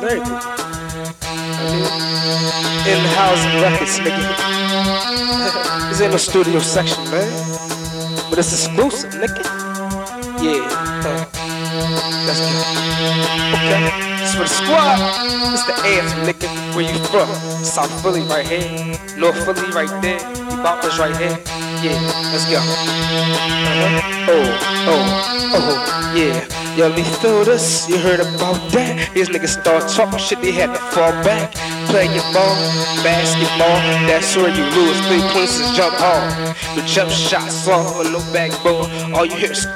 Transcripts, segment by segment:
lyrical. I mean, in the housing records, nigga. it's in the studio section, man. But it's exclusive, nigga. Yeah, huh. Let's go. Okay. It's for the squad. It's the anthem, nigga. Where you from? South Philly right here. North Philly right there. You boppers right here. Yeah, let's go. Uh-huh. Oh, oh, oh, yeah. Yo, feel this, you heard about that? These niggas start talking shit, they had to fall back. Play your ball, basketball, that's where you lose. Three points is jump off. The jump shots off with no backbone. All you hear is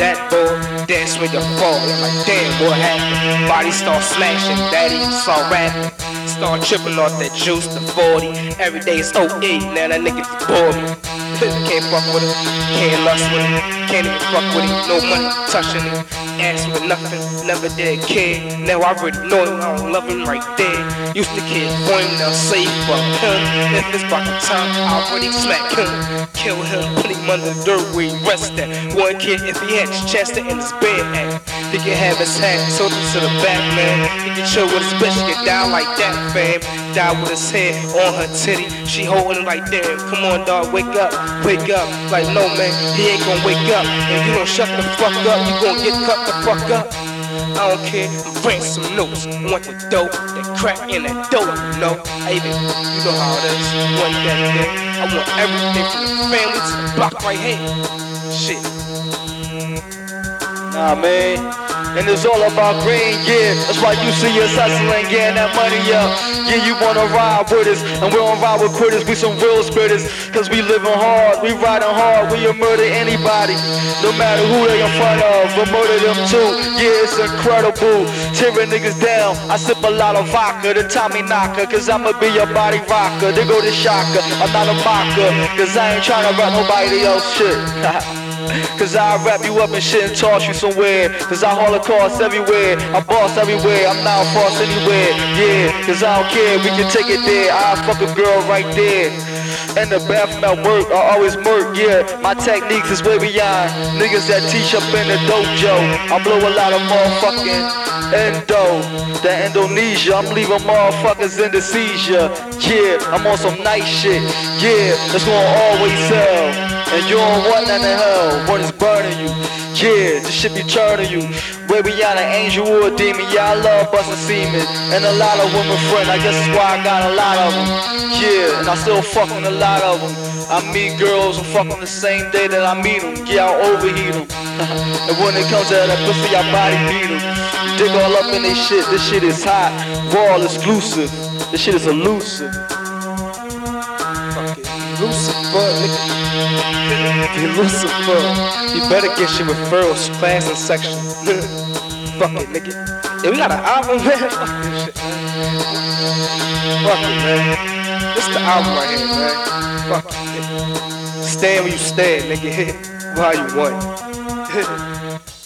that boy dance when you fall. Like, damn, what happened? Body start smashing, daddy start rapping. Start tripping off that juice, the 40. Every day it's OE, now that nigga bored me. Can't fuck with him, can't lust with him, can't even fuck with him. No money touching him, ass with nothing, never did care. Now I already know him, I don't love him right there. Used to kid for him, now say fuck him. If it's about the time, I already smack him. Kill him, put him under the dirt where he rest at. One kid, if he had his chest in his bed at, he can have his hat tilted to the back, man. He can chill with his bitch, get down like that, fam. Die with his head on her titty, she holding it like damn. Come on, dog, wake up, wake up. Like no, man, he ain't gonna wake up. And you don't shut the fuck up, you gon' get cut the fuck up. I don't care, I'm bringing some notes. Want the dope, that crack in that dope, no. I even, you know how it is. Want that thing. I want everything from the family to the block right here. Shit. Nah, man. And it's all about green, yeah. That's why you see us hustling, getting that money up. Yeah, you wanna ride with us, and we don't ride with quitters. We some real spitters, cause we living hard, we riding hard. We'll murder anybody, no matter who they in front of. We'll murder them too. Yeah, it's incredible. Tearing niggas down. I sip a lot of vodka, the Tommy knocker, cause I'ma be your body rocker. They go to shocker. I'm not a mocker, cause I ain't trying to rap nobody else shit. Cause I wrap you up and shit and toss you somewhere. Cause I holocaust everywhere. I boss everywhere. I'm not false anywhere. Yeah, cause I don't care. We can take it there. I fuck a girl right there. And the bathroom at work, I always murk, yeah. My techniques is way beyond niggas that teach up in the dojo. I blow a lot of motherfucking endo. The Indonesia, I'm leaving motherfuckers in the seizure. Yeah, I'm on some nice shit. Yeah, that's gonna always sell. And you don't want none of hell. What is burning you? Yeah, this shit be turning you. Where we at, an angel or a demon? Yeah, I love busting semen. And a lot of women friend, I guess that's why I got a lot of them. Yeah, and I still fuck with a lot of them. I meet girls and fuck on the same day that I meet them. Yeah, I overheat them. and when it comes to that pussy, I body beat them. Dig all up in they shit, this shit is hot. Raw exclusive. This shit is elusive. Fucking Lucifer, nigga. Hey, Lucifer. You better get your referrals, class and section. Fuck it, nigga. Yeah, we got an album, man. Fuck it, man. This the album right here, man. Fuck it. Nigga. Stand where you stand, nigga. Why you want.